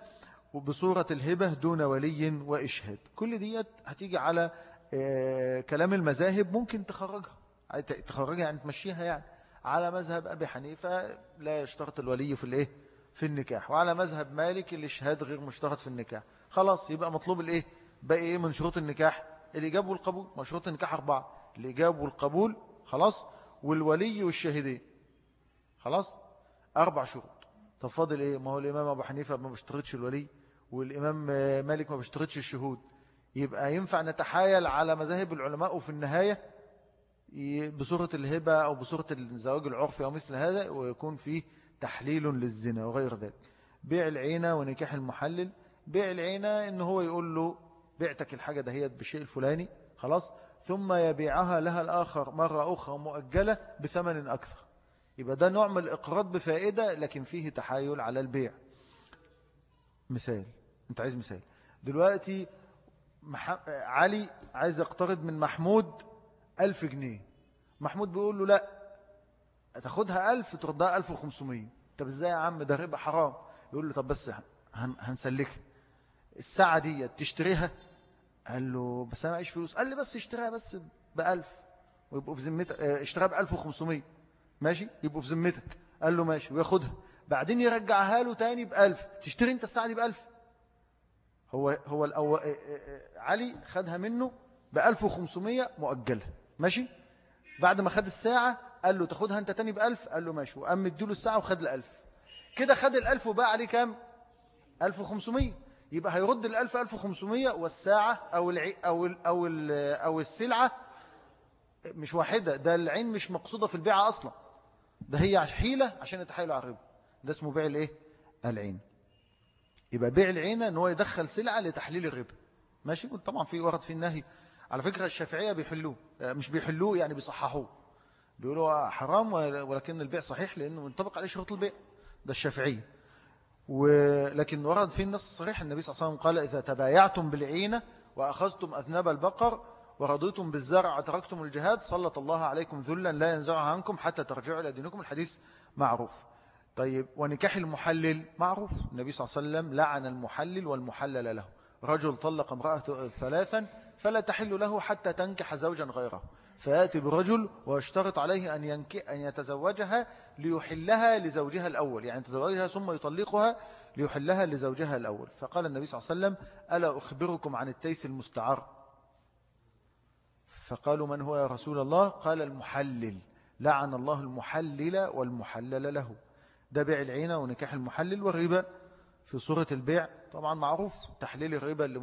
بصورة الهبة دون ولي وإشهاد. كل ديت هتيجي على آه، كلام المذاهب ممكن تخرجها. تخرجها يعني تمشيها يعني. على مذهب أبي حنيفة لا يشترط الولي في الإيه؟ في النكاح. وعلى مذهب مالك الإشهاد غير مشترط في النكاح. خلاص يبقى مطلوب الإيه؟ بقى إيه من شروط النكاح؟ الإجاب والقبول. ما شروط النكاح أربعة. الإجاب والقبول خلاص. والولي والشاهدين خلاص؟ أربع شروط. طب فاضل إيه؟ ما هو الإمام أبو حنيفة ما بيشترطش الولي والإمام مالك ما بيشترطش الشهود. يبقى ينفع نتحايل على مذاهب العلماء وفي النهاية بصورة الهبة أو بصورة الزواج العرفي أو مثل هذا ويكون فيه تحليل للزنا وغير ذلك. بيع العينة ونكاح المحلل. بيع العينة إن هو يقول له بعتك الحاجة دهيت بالشيء الفلاني خلاص. ثم يبيعها لها الآخر مرة أخرى مؤجلة بثمن أكثر. يبقى ده نوع من الإقراض بفائدة لكن فيه تحايل على البيع. مثال. أنت عايز مثال. دلوقتي. علي عايز يقترض من محمود ألف جنيه. محمود بيقول له لا تاخدها ألف تردها ألف وخمسمية. طب إزاي يا عم؟ ده ربا حرام. يقول له طب بس هن... هنسلكها. الساعة دي تشتريها؟ قال له بس أنا معيش فلوس. قال لي بس اشتريها بس بألف ويبقوا في ذمتك. آه، اشتريها بألف وخمسمية. ماشي؟ يبقوا في ذمتك. قال له ماشي وياخدها. بعدين يرجعها له تاني بألف. تشتري أنت الساعة دي بألف. هو هو الأول علي خدها منه ب 1500 مؤجلة. ماشي؟ بعد ما خد الساعة قال له تاخدها انت تاني ب 1000 قال له ماشي. وقام مديله الساعة وخد ال 1000 كده خد ال 1000 وباع عليه كام؟ 1500 يبقى هيرد ال 1000 1500 والساعة أو العي أو ال أو ال أو السلعة مش واحدة. ده العين مش مقصودة في البيعة أصلا. ده هي حيلة عشان يتحايل على الربا ده اسمه بيع الإيه؟ العين. يبقى بيع العينة إن هو يدخل سلعة لتحليل الربا ماشي؟ طبعا في ورد في النهي على فكرة الشافعية بيحلوه مش بيحلوه يعني بيصححوه. بيقولوا حرام ولكن البيع صحيح لأنه منطبق عليه شروط البيع. ده الشافعية ولكن ورد في النص الصحيح النبي صلى الله عليه وسلم قال إذا تبايعتم بالعينة وأخذتم أذناب البقر ورضيتم بالزرع وتركتم الجهاد سلط الله عليكم ذلا لا ينزعها عنكم حتى ترجعوا إلى دينكم. الحديث معروف. طيب ونكاح المحلل معروف. النبي صلى الله عليه وسلم لعن المحلل والمحلل له. رجل طلق امرأة ثلاثا فلا تحل له حتى تنكح زوجا غيره. فيأتي برجل ويشترط عليه أن, ينك... أن يتزوجها ليحلها لزوجها الأول. يعني تزوجها ثم يطلقها ليحلها لزوجها الأول. فقال النبي صلى الله عليه وسلم ألا أخبركم عن التيس المستعار فقالوا من هو يا رسول الله؟ قال المحلل. لعن الله المحلل والمحلل له. ده بيع العينة ونكاح المحلل والربا. في صورة البيع طبعا معروف تحليل الربا اللي,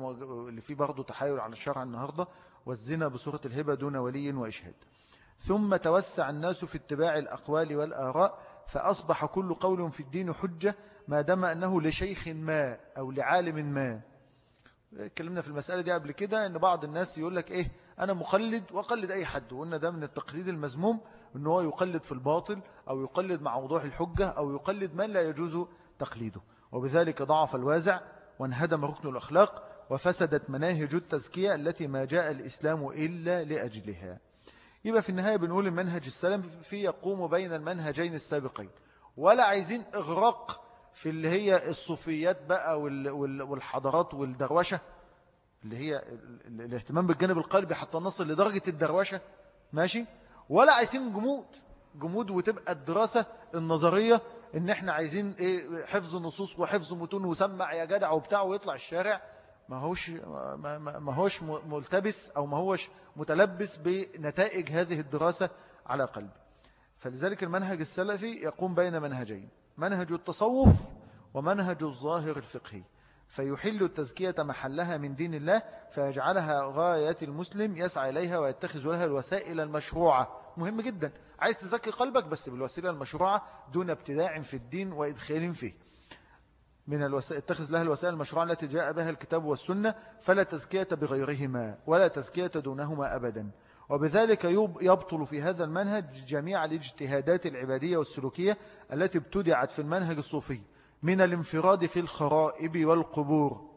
اللي فيه برضه تحايل على الشرع النهاردة والزنا بصورة الهبة دون ولي وإشهاد. ثم توسع الناس في اتباع الأقوال والآراء فأصبح كل قول في الدين حجة ما دام أنه لشيخ ما أو لعالم ما. اتكلمنا في المسألة دي قبل كده أن بعض الناس يقول لك إيه أنا مقلد وأقلد أي حد وقلنا ده من التقليد المزموم أنه يقلد في الباطل أو يقلد مع وضوح الحجة أو يقلد من لا يجوز تقليده. وبذلك ضعف الوازع وانهدم ركن الأخلاق وفسدت مناهج التزكية التي ما جاء الإسلام إلا لأجلها. يبقى في النهاية بنقول المنهج السلام في يقوم بين المنهجين السابقين. ولا عايزين إغراق في اللي هي الصوفيات بقى والحضارات والدروشة اللي هي الاهتمام بالجانب القلبي حتى نصل لدرجة الدروشة. ماشي؟ ولا عايزين جمود جمود وتبقى الدراسة النظرية إن إحنا عايزين إيه حفظ نصوص وحفظ متون وسمع يا جدع وبتاع ويطلع الشارع ما هوش ما, ما هوش ملتبس أو ما هوش متلبس بنتائج هذه الدراسة على قلبه فلذلك المنهج السلفي يقوم بين منهجين منهج التصوف ومنهج الظاهر الفقهي. فيحل التزكية محلها من دين الله فيجعلها غاية المسلم يسعى إليها ويتخذ لها الوسائل المشروعة. مهم جدا. عايز تزكي قلبك بس بالوسيلة المشروعة دون ابتداع في الدين وإدخال فيه. من الوسائل اتخذ لها الوسائل المشروعة التي جاء بها الكتاب والسنة فلا تزكية بغيرهما ولا تزكية دونهما أبدا. وبذلك يبطل في هذا المنهج جميع الاجتهادات العبادية والسلوكية التي ابتدعت في المنهج الصوفي. من الانفراد في الخرائب والقبور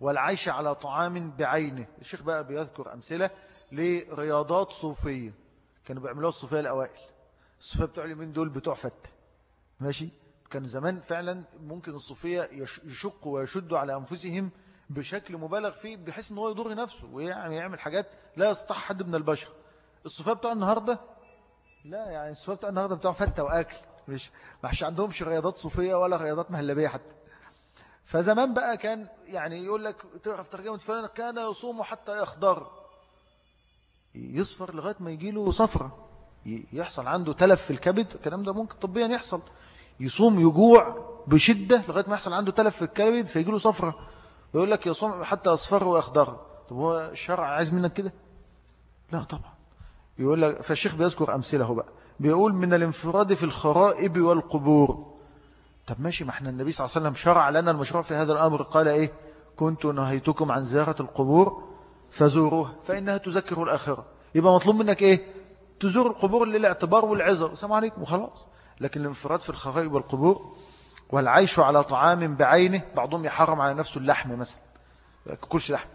والعيش على طعام بعينه. الشيخ بقى بيذكر أمثلة لرياضات صوفية. كانوا بيعملوها الصوفية الأوائل. الصوفية بتوع اليمين دول بتوع فت ماشي؟ كان زمان فعلا ممكن الصوفية يشقوا ويشدوا على أنفسهم بشكل مبالغ فيه بحيث إن هو يضر نفسه ويعني يعمل حاجات لا يستطيع حد من البشر. الصوفية بتوع النهاردة؟ لا يعني الصوفية بتوع النهاردة بتوع فتة وأكل. مش مش عندهمش رياضات صوفية ولا رياضات مهلبية حتى. فزمان بقى كان يعني يقول لك تعرف ترجمة فلان كان يصوم حتى يخضر. يصفر لغاية ما يجي له صفرة يحصل عنده تلف في الكبد الكلام ده ممكن طبيا يحصل. يصوم يجوع بشدة لغاية ما يحصل عنده تلف في الكبد فيجي له صفرة. يقول لك يصوم حتى يصفر ويخضر. طب هو الشرع عايز منك كده؟ لا طبعا. يقول لك فالشيخ بيذكر أمثلة بقى. بيقول من الانفراد في الخرائب والقبور. طب ماشي ما إحنا النبي صلى الله عليه وسلم شرع لنا المشروع في هذا الأمر. قال إيه؟ كنت نهيتكم عن زيارة القبور فزوروها فإنها تذكر الآخرة. يبقى مطلوب منك إيه؟ تزور القبور للاعتبار والعزر السلام عليكم وخلاص لكن الانفراد في الخرائب والقبور والعيش على طعام بعينه بعضهم يحرم على نفسه اللحم مثلا كلش لحم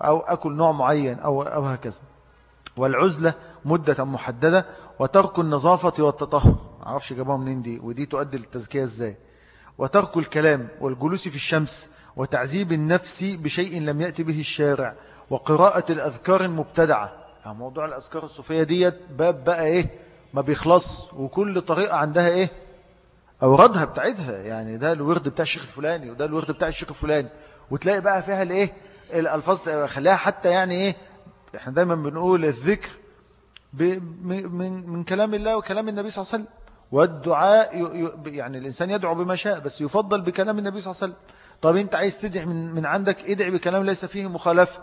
أو أكل نوع معين أو, أو هكذا. والعزلة مدة محددة وترك النظافة والتطهر. عرفش جابوها منين دي ودي تؤدي للتزكية إزاي؟ وترك الكلام والجلوس في الشمس وتعذيب النفس بشيء لم يأتي به الشارع وقراءة الأذكار المبتدعة. موضوع الأذكار الصوفية ديت باب بقى إيه؟ ما بيخلص وكل طريقة عندها إيه؟ أوردها بتاعتها. يعني ده الورد بتاع الشيخ الفلاني وده الورد بتاع الشيخ الفلاني. وتلاقي بقى فيها الإيه؟ الألفاظ خليها حتى يعني إيه؟ إحنا دايما بنقول الذكر من من كلام الله وكلام النبي صلى الله عليه وسلم. والدعاء يعني الإنسان يدعو بما شاء بس يفضل بكلام النبي صلى الله عليه وسلم. طب أنت عايز تدعي من, من عندك ادعي بكلام ليس فيه مخالفة.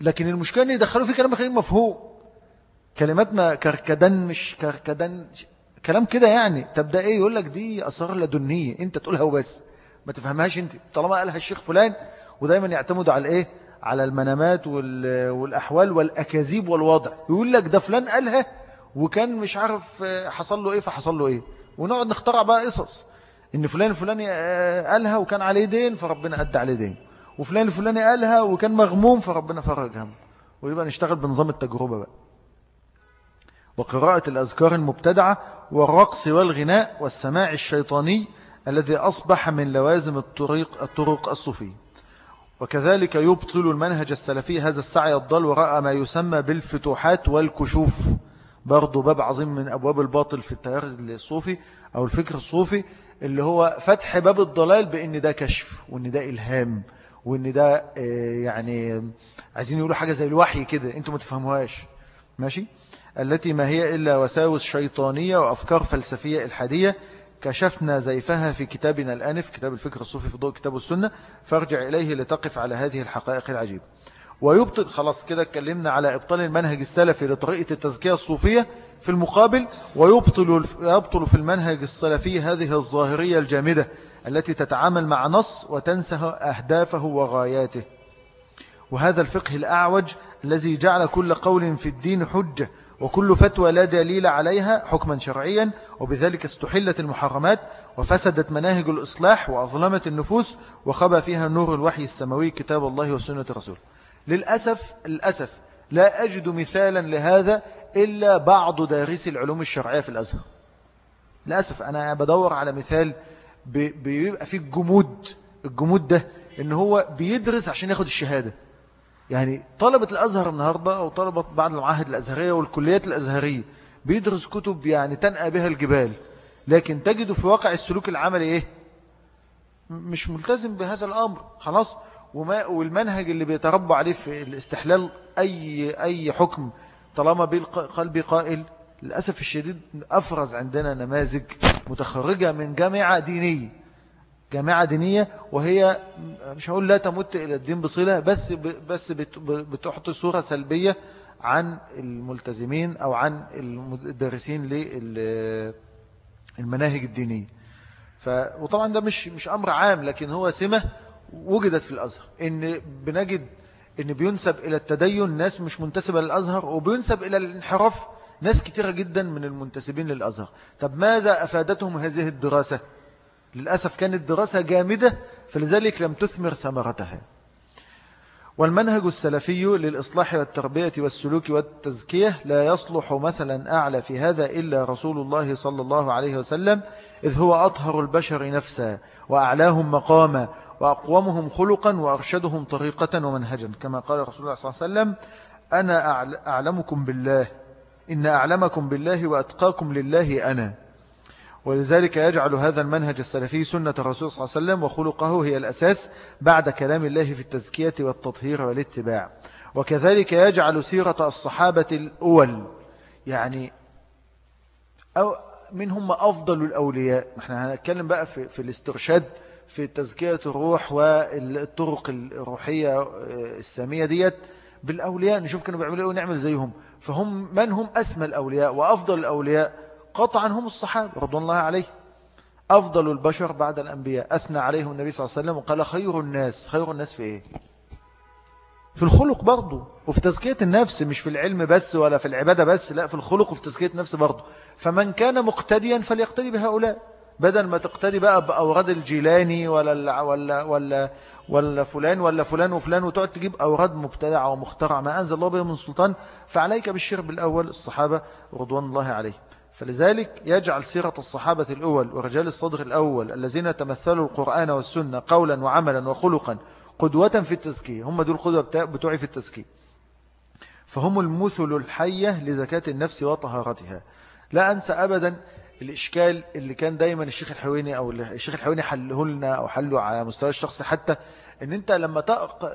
لكن المشكلة إن يدخلوا فيه كلام غير مفهوم. كلمات ما كركدن مش كركدن. كلام كده يعني. تبدأ إيه؟ يقول لك دي أسرار لدنية. أنت تقولها وبس. ما تفهمهاش أنت. طالما قالها الشيخ فلان ودايما يعتمدوا على إيه؟ على المنامات والأحوال والأكاذيب والوضع. يقول لك ده فلان قالها وكان مش عارف حصل له إيه فحصل له إيه. ونقعد نخترع بقى قصص. إن فلان الفلاني قالها وكان عليه دين فربنا أدى عليه دين. وفلان الفلاني قالها وكان مغموم فربنا فرج هم ويبقى نشتغل بنظام التجربة بقى. وقراءة الأذكار المبتدعة والرقص والغناء والسماع الشيطاني الذي أصبح من لوازم الطريق, الطرق الصوفية. وكذلك يبطل المنهج السلفي هذا السعي الضال وراء ما يسمى بالفتوحات والكشوف. برضو باب عظيم من أبواب الباطل في التيار الصوفي أو الفكر الصوفي اللي هو فتح باب الضلال بأن ده كشف وأن ده إلهام وأن ده آه، يعني عايزين يقولوا حاجة زي الوحي كده أنتم ما تفهموهاش. ماشي؟ التي ما هي إلا وساوس شيطانية وأفكار فلسفية إلحادية كشفنا زيفها في كتابنا الآنف كتاب الفكر الصوفي في ضوء كتاب السنة. فارجع إليه لتقف على هذه الحقائق العجيبة. ويبطل خلاص كده اتكلمنا على إبطال المنهج السلفي لطريقة التزكية الصوفية في المقابل. ويبطل يبطل في المنهج السلفي هذه الظاهرية الجامدة التي تتعامل مع نص وتنسى أهدافه وغاياته. وهذا الفقه الأعوج الذي جعل كل قول في الدين حجة وكل فتوى لا دليل عليها حكما شرعيا وبذلك استحلت المحرمات وفسدت مناهج الإصلاح وأظلمت النفوس وخبى فيها نور الوحي السماوي كتاب الله وسنة رسوله. للأسف للأسف لا أجد مثالا لهذا إلا بعض دارسي العلوم الشرعية في الأزهر. للأسف أنا بدور على مثال بيبقى فيه الجمود الجمود ده إن هو بيدرس عشان ياخد الشهادة. يعني طلبة الأزهر النهاردة أو طلبة بعض المعاهد الأزهرية والكليات الأزهرية بيدرس كتب يعني تنقى بها الجبال لكن تجد في واقع السلوك العملي إيه؟ مش ملتزم بهذا الأمر خلاص. وما والمنهج اللي بيتربى عليه في الاستحلال أي, أي حكم طالما بالقلب قائل للأسف الشديد أفرز عندنا نماذج متخرجة من جامعة دينية. جامعة دينية وهي مش هقول لا تمت إلى الدين بصلة بس بس بتحط صورة سلبية عن الملتزمين أو عن المدرسين للمناهج الدينية ف وطبعا ده مش مش أمر عام لكن هو سمة وجدت في الأزهر إن بنجد إن بينسب إلى التدين ناس مش منتسبة للأزهر وبينسب إلى الانحراف ناس كتيرة جدا من المنتسبين للأزهر طب ماذا أفادتهم هذه الدراسة؟ للأسف كانت دراسة جامدة فلذلك لم تثمر ثمرتها. والمنهج السلفي للإصلاح والتربية والسلوك والتزكية لا يصلح مثلا أعلى في هذا إلا رسول الله صلى الله عليه وسلم إذ هو أطهر البشر نفسا وأعلاهم مقاما وأقومهم خلقا وأرشدهم طريقة ومنهجا. كما قال رسول الله صلى الله عليه وسلم أنا أعلمكم بالله إن أعلمكم بالله وأتقاكم لله أنا. ولذلك يجعل هذا المنهج السلفي سنة الرسول صلى الله عليه وسلم وخلقه هي الأساس بعد كلام الله في التزكية والتطهير والاتباع. وكذلك يجعل سيرة الصحابة الأول يعني أو من هم أفضل الأولياء. إحنا هنتكلم بقى في, في الاسترشاد في تزكية الروح والطرق الروحية السامية ديت بالأولياء. نشوف كانوا بيعملوا إيه ونعمل زيهم. فهم من هم أسمى الأولياء وأفضل الأولياء؟ قطعا هم الصحابة رضوان الله عليه. أفضل البشر بعد الأنبياء. أثنى عليهم النبي صلى الله عليه وسلم وقال خير الناس. خير الناس في إيه؟ في الخلق برضه وفي تزكية النفس. مش في العلم بس ولا في العبادة بس. لا في الخلق وفي تزكية النفس برضه فمن كان مقتديا فليقتدي بهؤلاء بدل ما تقتدي بقى بأوراد الجيلاني ولا ولا ولا ولا فلان ولا فلان وفلان وتقعد تجيب أوراد مبتدعة ومخترعة. ما أنزل الله بها من سلطان. فعليك بالشرب الأول. الصحابة رضوان الله عليه. فلذلك يجعل سيرة الصحابة الأول ورجال الصدر الأول الذين تمثلوا القرآن والسنة قولا وعملا وخلقا قدوة في التزكية. هم دول القدوة بتوعي في التزكية. فهم المثل الحية لزكاة النفس وطهارتها. لا أنسى أبدا الإشكال اللي كان دايما الشيخ الحويني أو الشيخ الحويني حله لنا أو حله على مستوى الشخصي حتى إن أنت لما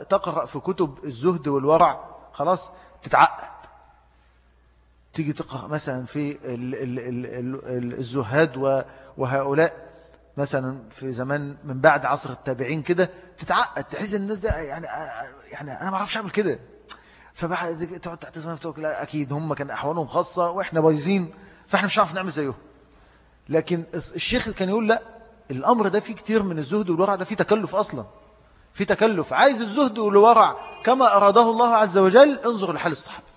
تقرأ في كتب الزهد والورع خلاص تتعقد. تيجي تقرأ مثلا في الزهاد وهؤلاء مثلا في زمان من بعد عصر التابعين كده تتعقد تحس إن الناس ده يعني يعني أنا ما أعرفش أعمل كده. فبعد تقعد تعتذر نفسك لا أكيد هم كان أحوالهم خاصة وإحنا بايظين فإحنا مش هنعرف نعمل زيهم لكن الشيخ كان يقول لا الأمر ده فيه كتير من الزهد والورع ده فيه تكلف أصلا. في تكلف. عايز الزهد والورع كما أراده الله عز وجل انظر لحال الصحابة.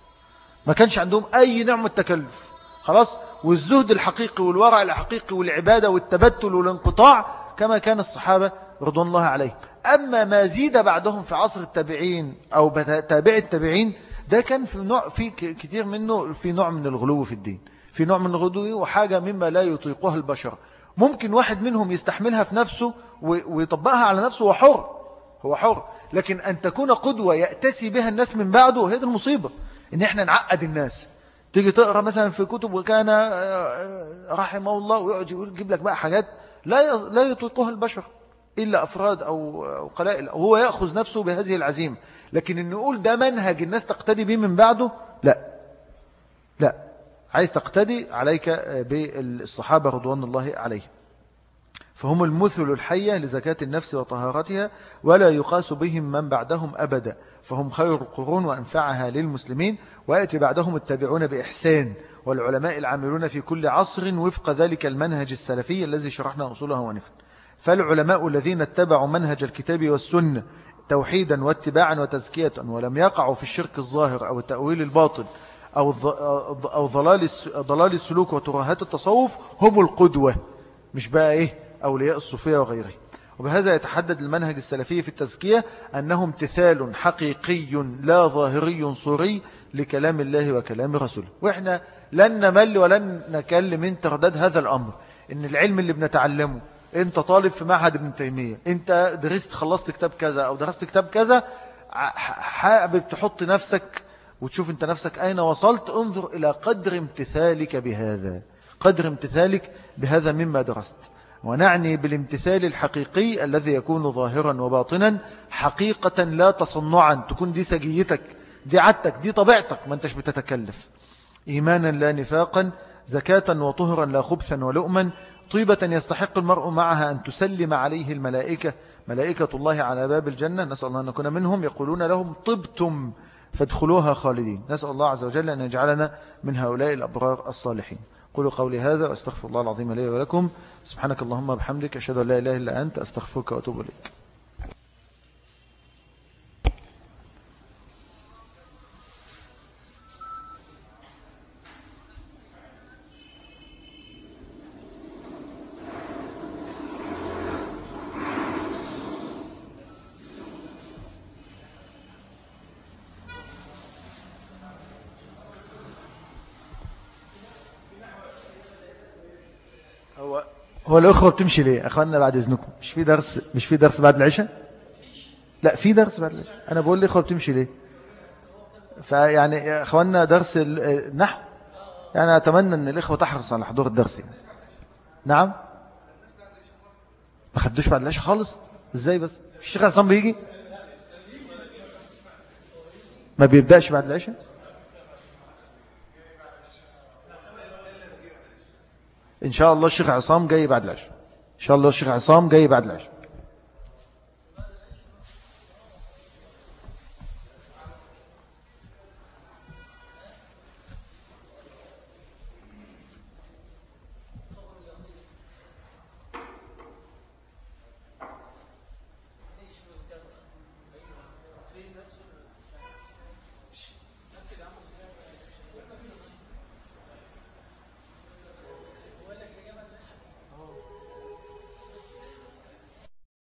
ما كانش عندهم أي نوع من التكلف. خلاص؟ والزهد الحقيقي والورع الحقيقي والعبادة والتبتل والانقطاع كما كان الصحابة رضوان الله عليه أما ما زيد بعدهم في عصر التابعين أو تابع التابعين ده كان في نوع في كثير منه في نوع من الغلو في الدين. في نوع من الغلو وحاجة مما لا يطيقها البشر. ممكن واحد منهم يستحملها في نفسه ويطبقها على نفسه وحر هو حر. لكن أن تكون قدوة يأتسي بها الناس من بعده دي المصيبة. إن إحنا نعقد الناس. تيجي تقرأ مثلا في كتب وكان آه، آه، رحمه الله ويقعد يجيب لك بقى حاجات لا لا يطيقها البشر إلا أفراد أو قلائل. وهو يأخذ نفسه بهذه العزيمة. لكن إن نقول ده منهج الناس تقتدي به من بعده لا. لا. عايز تقتدي عليك بالصحابة رضوان الله عليهم. فهم المثل الحية لزكاة النفس وطهارتها ولا يقاس بهم من بعدهم أبدا فهم خير القرون وأنفعها للمسلمين ويأتي بعدهم التابعون بإحسان والعلماء العاملون في كل عصر وفق ذلك المنهج السلفي الذي شرحنا أصولها ونفن فالعلماء الذين اتبعوا منهج الكتاب والسنة توحيدا واتباعا وتزكية ولم يقعوا في الشرك الظاهر أو التأويل الباطل أو أو ضلال السلوك وترهات التصوف هم القدوة مش بقى إيه؟ أولياء الصوفية وغيره. وبهذا يتحدد المنهج السلفي في التزكية أنه امتثال حقيقي لا ظاهري صوري لكلام الله وكلام رسوله. وإحنا لن نمل ولن نكلم من ترداد هذا الأمر. إن العلم اللي بنتعلمه أنت طالب في معهد ابن تيمية أنت درست خلصت كتاب كذا أو درست كتاب كذا حابب تحط نفسك وتشوف أنت نفسك أين وصلت انظر إلى قدر امتثالك بهذا قدر امتثالك بهذا مما درست. ونعني بالامتثال الحقيقي الذي يكون ظاهرا وباطنا حقيقة لا تصنعا تكون دي سجيتك دي عدتك دي طبيعتك ما انتش بتتكلف. إيمانا لا نفاقا زكاة وطهرا لا خبثا ولؤما طيبة يستحق المرء معها أن تسلم عليه الملائكة. ملائكة الله على باب الجنة نسأل الله أن نكون منهم. يقولون لهم طبتم فادخلوها خالدين. نسأل الله عز وجل أن يجعلنا من هؤلاء الأبرار الصالحين. قولوا قولي هذا وأستغفر الله العظيم لي ولكم. سبحانك اللهم بحمدك أشهد أن لا إله إلا أنت أستغفرك وأتوب إليك. هو الأخوة بتمشي ليه؟ أخواننا بعد إذنكم. مش في درس مش في درس بعد العشاء؟ لا في درس بعد العشاء. أنا بقول الأخوة بتمشي ليه؟ فيعني أخواننا درس النحو. يعني أتمنى أن الإخوة تحرص على حضور الدرس يعني. نعم؟ ما خدوش بعد العشاء خالص؟ إزاي بس؟ الشيخ عصام بيجي؟ ما بيبدأش بعد العشاء؟ إن شاء الله الشيخ عصام جاي بعد العشاء. إن شاء الله الشيخ عصام جاي بعد العشاء.